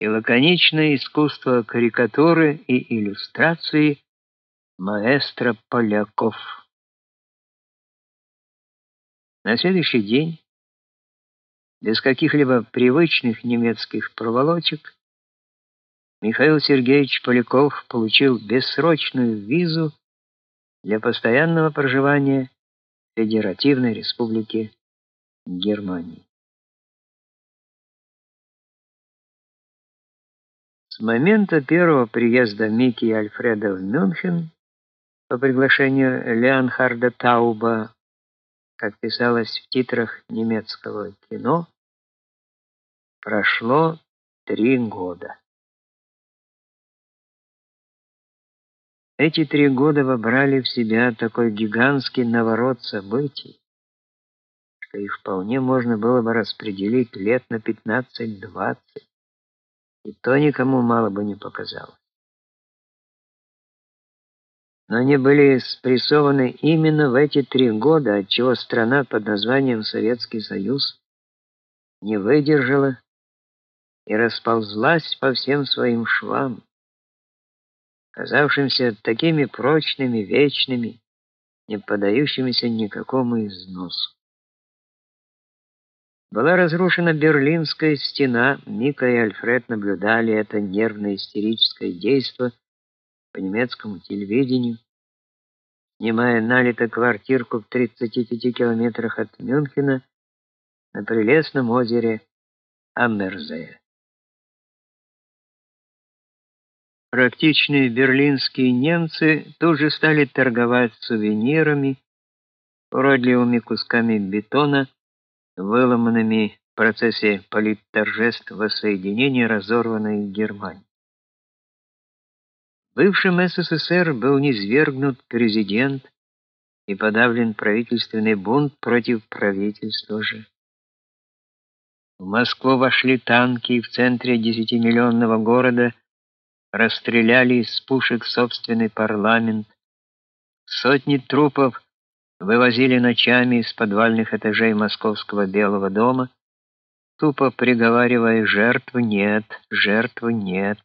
и лаконичное искусство карикатуры и иллюстрации маэстро Поляков. На следующий день, без каких-либо привычных немецких проволочек, Михаил Сергеевич Поляков получил бессрочную визу для постоянного проживания в Федеративной Республике Германии. С момента первого приезда Микки и Альфреда в Мюнхен по приглашению Леонхарда Тауба, как писалось в титрах немецкого кино, прошло три года. Эти три года вобрали в себя такой гигантский наворот событий, что их вполне можно было бы распределить лет на 15-20 и то никому мало бы не показалось. Но они были спрессованы именно в эти три года, отчего страна под названием Советский Союз не выдержала и расползлась по всем своим швам, казавшимся такими прочными, вечными, не поддающимися никакому износу. Была разрушена Берлинская стена. Мика и Альфред наблюдали это нервно-истерическое действо по немецкому телевидению, снимая налито квартирку в 35 километрах от Мюнхена на прелестном озере Аммерзее. Практичные берлинские немцы тут же стали торговать сувенирами, уродливыми кусками бетона, выломанными в процессе политторжеств воссоединения разорванной Германии. Бывшим СССР был низвергнут президент и подавлен правительственный бунт против правительства же. В Москву вошли танки и в центре десятимиллионного города расстреляли из пушек собственный парламент. Сотни трупов вывозили ночами из подвальных этажей московского Белого дома, тупо приговаривая жертвы нет, жертвы нет.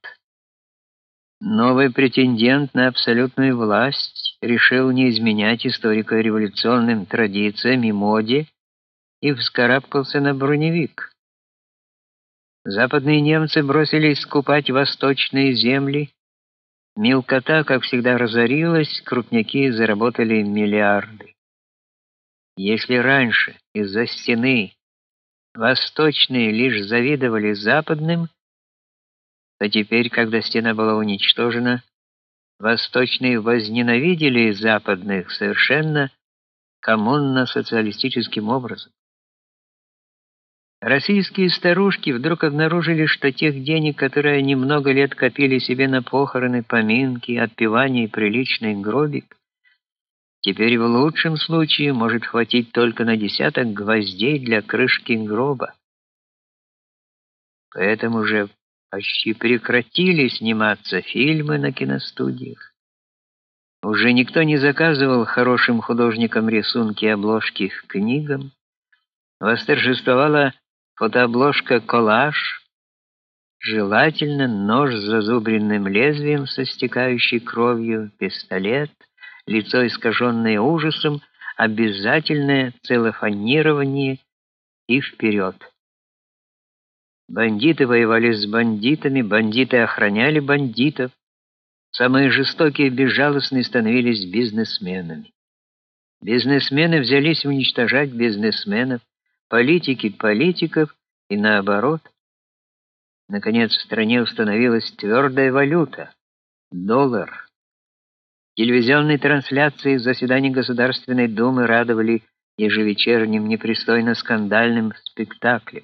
Новый претендент на абсолютную власть решил не изменять историко-революционным традициям и моде и вскарабкался на броневик. Западные немцы бросились скупать восточные земли. Мелкота, как всегда, разорилась, крупняки заработали миллиарды. Если раньше из-за стены восточные лишь завидовали западным, то теперь, когда стена была уничтожена, восточные возненавидели западных совершенно коммунно-социалистическим образом. Российские старушки вдруг обнаружили, что тех денег, которые они много лет копили себе на похороны, поминки, отпевание и приличный гробик, Теперь в лучшем случае может хватить только на десяток гвоздей для крышки гроба. Поэтому же почти прекратили сниматься фильмы на киностудиях. Уже никто не заказывал хорошим художникам рисунки обложки к книгам. Восторжествовала фотообложка коллаж, желательно нож с зазубренным лезвием со стекающей кровью, пистолет — лицо искаженное ужасом, обязательное целлофанирование и вперед. Бандиты воевали с бандитами, бандиты охраняли бандитов. Самые жестокие и безжалостные становились бизнесменами. Бизнесмены взялись уничтожать бизнесменов, политики политиков и наоборот. Наконец в стране установилась твердая валюта доллар. Телевизионные трансляции заседаний Государственной Думы радовали ежевечерним непристойно-скандальным спектаклем.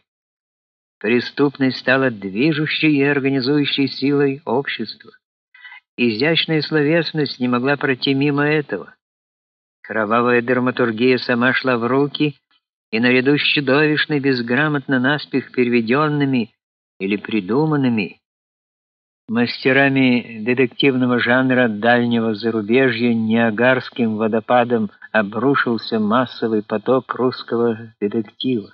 Преступность стала движущей и организующей силой общества. Изящная словесность не могла пройти мимо этого. Кровавая драматургия сама шла в руки, и наряду с чудовищно безграмотно наспех переведенными или придуманными Мастерами детективного жанра дальнего зарубежья Ниагарским водопадом обрушился массовый поток русского детектива.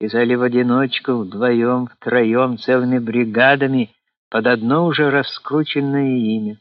писали в одиночку, вдвоем, втроем, целыми бригадами под одно уже раскрученное имя.